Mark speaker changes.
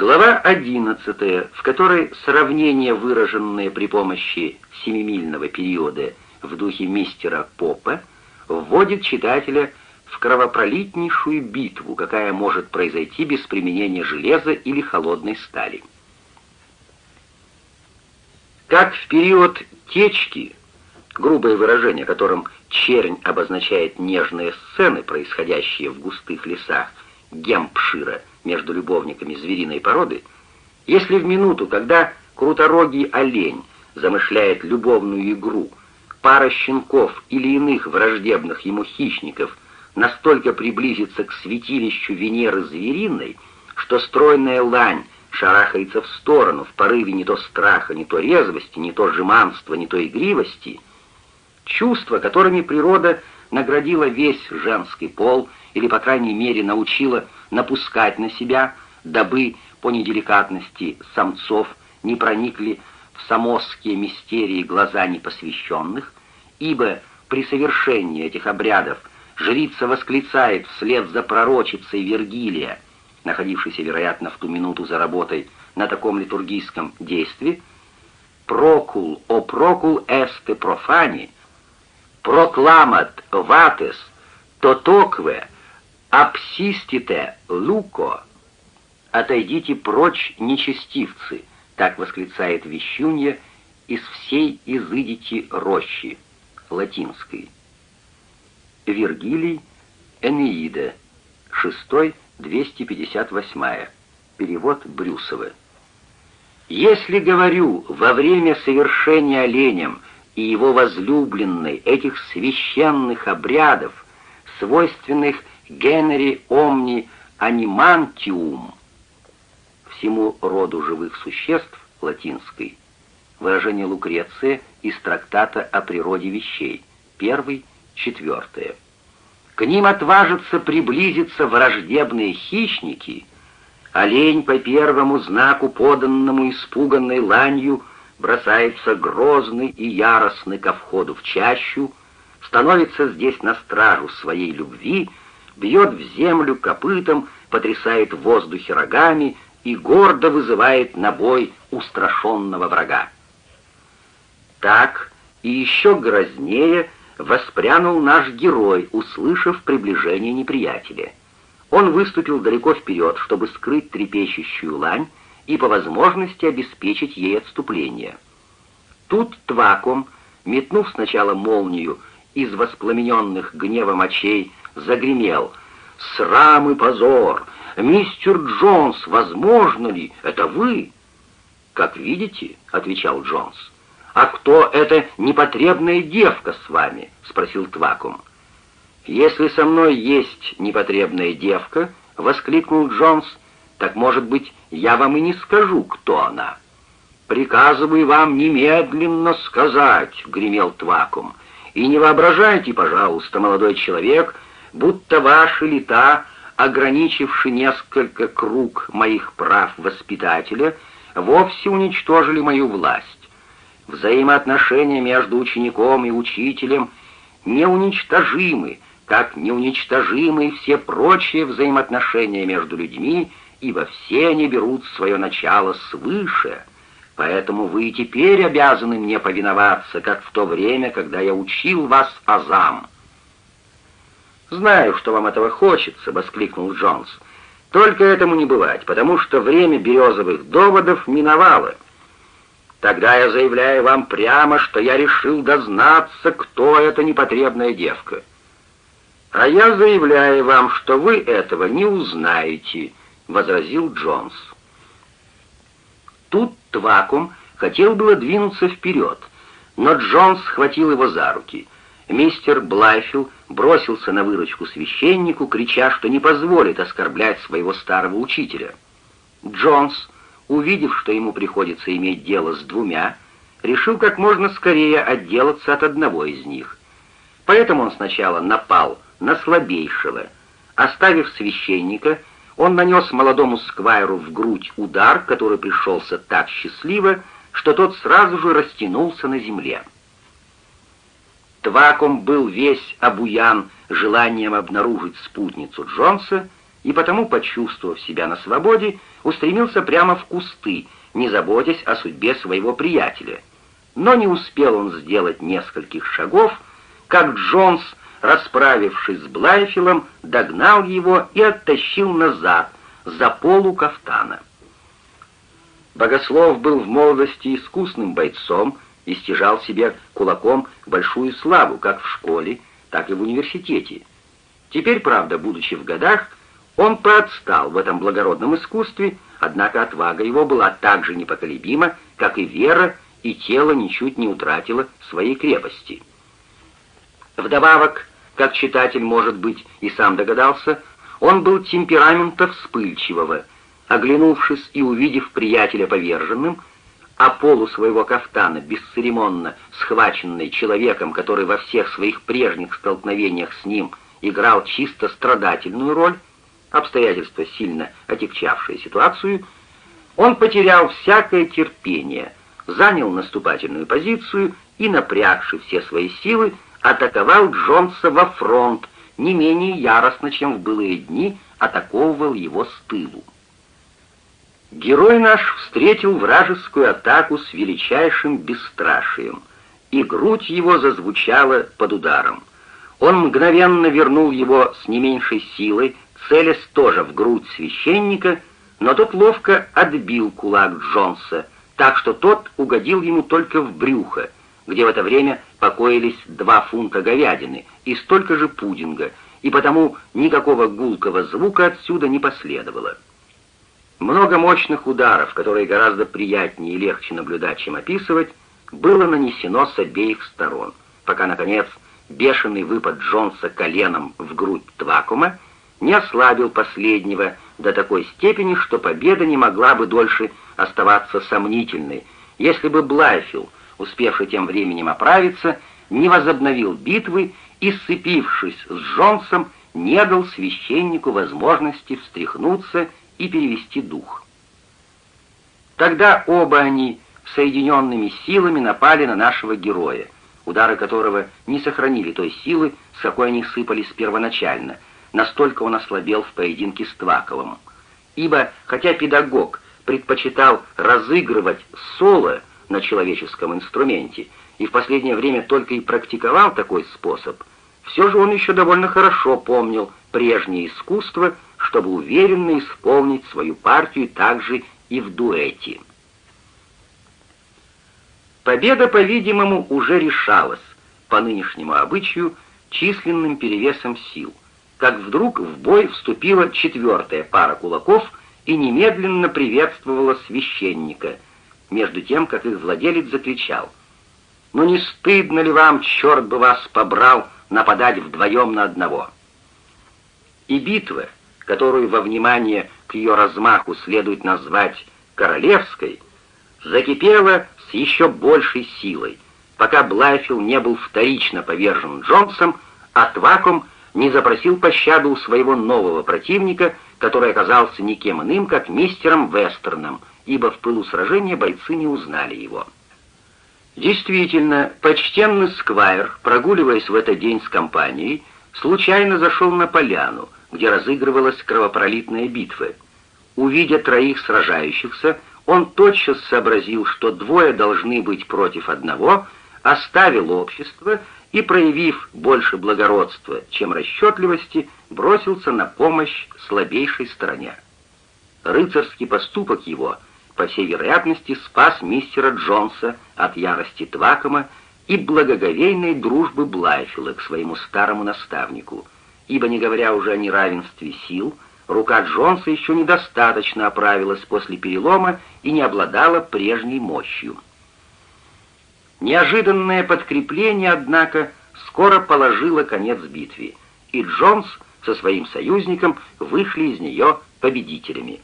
Speaker 1: Глава 11, в которой сравнение, выраженное при помощи семимильного периода в духе мистера Попа, вводит читателя в кровопролитнейшую битву, какая может произойти без применения железа или холодной стали. Как в период течки, грубое выражение, которым чернь обозначает нежные сцены, происходящие в густых лесах Гемпшира между любовниками звериной породы, если в минуту, когда круторогий олень замышляет любовную игру, пара щенков или иных враждебных ему хищников настолько приблизится к святилищу Венеры звериной, что стройная лань шарахается в сторону в порыве не то страха, не то резвости, не то жеманства, не то игривости, чувства, которыми природа наградила весь женский пол или, по крайней мере, научила напускать на себя, дабы по неделикатности самцов не проникли в самосские мистерии глаза непосвященных, ибо при совершении этих обрядов жрица восклицает вслед за пророчицей Вергилия, находившийся, вероятно, в ту минуту за работой на таком литургийском действии, «Прокул, о прокул эсте профани, прокламат ватес, тотокве, апсистите луко». «Отойдите прочь, нечестивцы!» — так восклицает Вещунья, «из всей изыдите рощи» латинской. Вергилий, Энеида, 6 258. Перевод Брюсова. Если говорю во время совершения оленем и его возлюбленной этих священных обрядов, свойственных генери омни анимантиум, всему роду живых существ, латинской, выражение Лукреция из трактата о природе вещей, первый, четвертое. К ним отважатся приблизиться враждебные хищники. Олень по первому знаку, поданному испуганной ланью, бросается грозный и яростный ко входу в чащу, становится здесь на стражу своей любви, бьет в землю копытом, потрясает в воздухе рогами и гордо вызывает на бой устрашенного врага. Так и еще грознее — воспрянул наш герой, услышав приближение неприятеля. Он выступил далеко вперед, чтобы скрыть трепещущую лань и по возможности обеспечить ей отступление. Тут Тваком, метнув сначала молнию из воспламененных гневом очей, загремел «Срам и позор! Мистер Джонс, возможно ли? Это вы?» «Как видите», — отвечал Джонс, — «А кто эта непотребная девка с вами?» — спросил Твакум. «Если со мной есть непотребная девка», — воскликнул Джонс, «так, может быть, я вам и не скажу, кто она». «Приказываю вам немедленно сказать», — гремел Твакум. «И не воображайте, пожалуйста, молодой человек, будто ваши лета, ограничивши несколько круг моих прав воспитателя, вовсе уничтожили мою власть. Взаимоотношения между учеником и учителем неуничтожимы, как неуничтожимы все прочие взаимоотношения между людьми, ибо все они берут свое начало свыше. Поэтому вы и теперь обязаны мне повиноваться, как в то время, когда я учил вас азам». «Знаю, что вам этого хочется», — воскликнул Джонс. «Только этому не бывать, потому что время березовых доводов миновало». Тогда я заявляю вам прямо, что я решил дознаться, кто эта непотребная девка. А я заявляю вам, что вы этого не узнаете, возразил Джонс. Тут Твакум хотел было двинуться вперед, но Джонс схватил его за руки. Мистер Блайфилл бросился на выручку священнику, крича, что не позволит оскорблять своего старого учителя. Джонс увидев, что ему приходится иметь дело с двумя, решил как можно скорее отделаться от одного из них. Поэтому он сначала напал на слабейшего. Оставив священника, он нанес молодому сквайру в грудь удар, который пришелся так счастливо, что тот сразу же растянулся на земле. Тваком был весь обуян желанием обнаружить спутницу Джонса и потому, почувствовав себя на свободе, устремился прямо в кусты, не заботясь о судьбе своего приятеля. Но не успел он сделать нескольких шагов, как Джонс, расправившись с Блайфилом, догнал его и оттащил назад, за полу кафтана. Богослов был в молодости искусным бойцом и стяжал себе кулаком большую славу как в школе, так и в университете. Теперь, правда, будучи в годах, он поотстал в этом благородном искусстве, однако отвага его была так же непоколебима, как и вера, и тело ничуть не утратило своей крепости. Вдобавок, как читатель, может быть, и сам догадался, он был темперамента вспыльчивого, Оглянувшись и увидев приятеля поверженным, а полу своего кафтана, бесцеремонно схваченный человеком, который во всех своих прежних столкновениях с ним играл чисто страдательную роль, обстоятельства, сильно отягчавшие ситуацию, он потерял всякое терпение, занял наступательную позицию и, напрягши все свои силы, атаковал Джонса во фронт, не менее яростно, чем в былые дни атаковывал его с тылу. Герой наш встретил вражескую атаку с величайшим бесстрашием, и грудь его зазвучала под ударом. Он мгновенно вернул его с не меньшей силой, целясь тоже в грудь священника, но тот ловко отбил кулак Джонса, так что тот угодил ему только в брюхо, где в это время покоились два фунта говядины и столько же пудинга, и потому никакого гулкого звука отсюда не последовало. Много мощных ударов, которые гораздо приятнее и легче наблюдать, чем описывать, было нанесено с обеих сторон, пока, наконец, бешеный выпад Джонса коленом в грудь Твакума не ослабил последнего до такой степени, что победа не могла бы дольше оставаться сомнительной, если бы Блайфилл, успевший тем временем оправиться, не возобновил битвы и, сцепившись с Джонсом, не дал священнику возможности встряхнуться и перевести дух. Тогда оба они соединенными силами напали на нашего героя, удары которого не сохранили той силы, с какой они сыпались первоначально, настолько он ослабел в поединке с Тваковым. Ибо, хотя педагог предпочитал разыгрывать соло на человеческом инструменте и в последнее время только и практиковал такой способ, все же он еще довольно хорошо помнил прежнее искусство — чтобы уверенно исполнить свою партию также и в дуэте. Победа, по-видимому, уже решалась, по нынешнему обычаю, численным перевесом сил, как вдруг в бой вступила четвертая пара кулаков и немедленно приветствовала священника, между тем, как их владелец закричал. «Ну не стыдно ли вам, черт бы вас побрал, нападать вдвоем на одного?» И битва — которую во внимание к ее размаху следует назвать королевской, закипела с еще большей силой, пока Блайфилл не был вторично повержен Джонсом, а Тваком не запросил пощаду у своего нового противника, который оказался никем иным, как мистером Вестерном, ибо в пылу сражения бойцы не узнали его. Действительно, почтенный Сквайр, прогуливаясь в этот день с компанией, случайно зашел на поляну — где разыгрывалась кровопролитная битва. Увидя троих сражающихся, он тотчас сообразил, что двое должны быть против одного, оставил общество и, проявив больше благородства, чем расчетливости, бросился на помощь слабейшей стороне. Рыцарский поступок его, по всей вероятности, спас мистера Джонса от ярости Твакома и благоговейной дружбы Блайфилла к своему старому наставнику — ибо, не говоря уже о неравенстве сил, рука Джонса еще недостаточно оправилась после перелома и не обладала прежней мощью. Неожиданное подкрепление, однако, скоро положило конец битве, и Джонс со своим союзником вышли из нее победителями.